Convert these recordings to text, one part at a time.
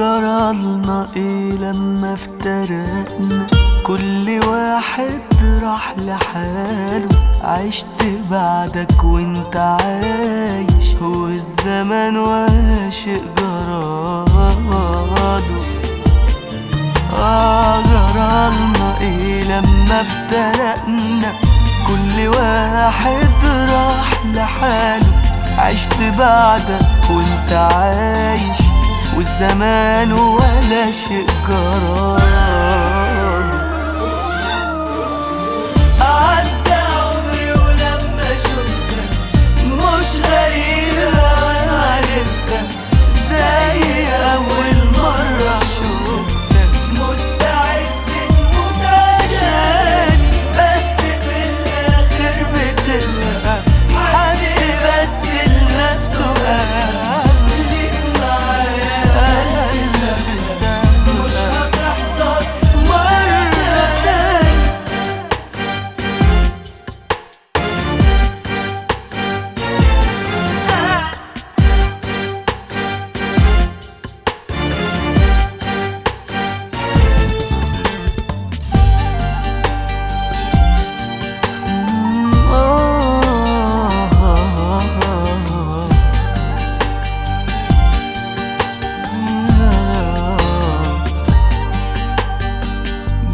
جرالنا إيه لما افترقنا؟ كل واحد راح لحاله. عشت بعدك وانت عايش. هو الزمن ولا شيء جراله آه جرالنا إيه لما افترقنا؟ كل واحد راح لحاله. عشت بعدك وانت عايش. والزمان ولا شيء جراله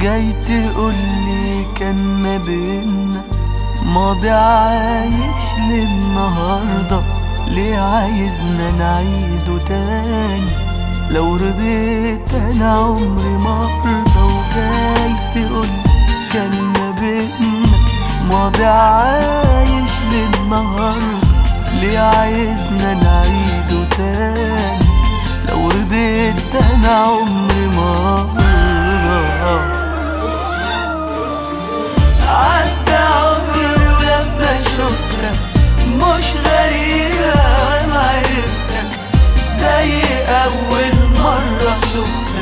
جاي تقولي كان ما بينا ماضي عايش للنهاردة. ليه عايزنا نعيده تاني؟ لو رضيت أنا عمري ما أرضى. وجاي تقولي كان ما بينا ماضي عايش للنهاردة. ليه عايزنا نعيده تاني؟ لو رضيت أنا عمري مش غريبة معرفتك زي أول مرة شفتك.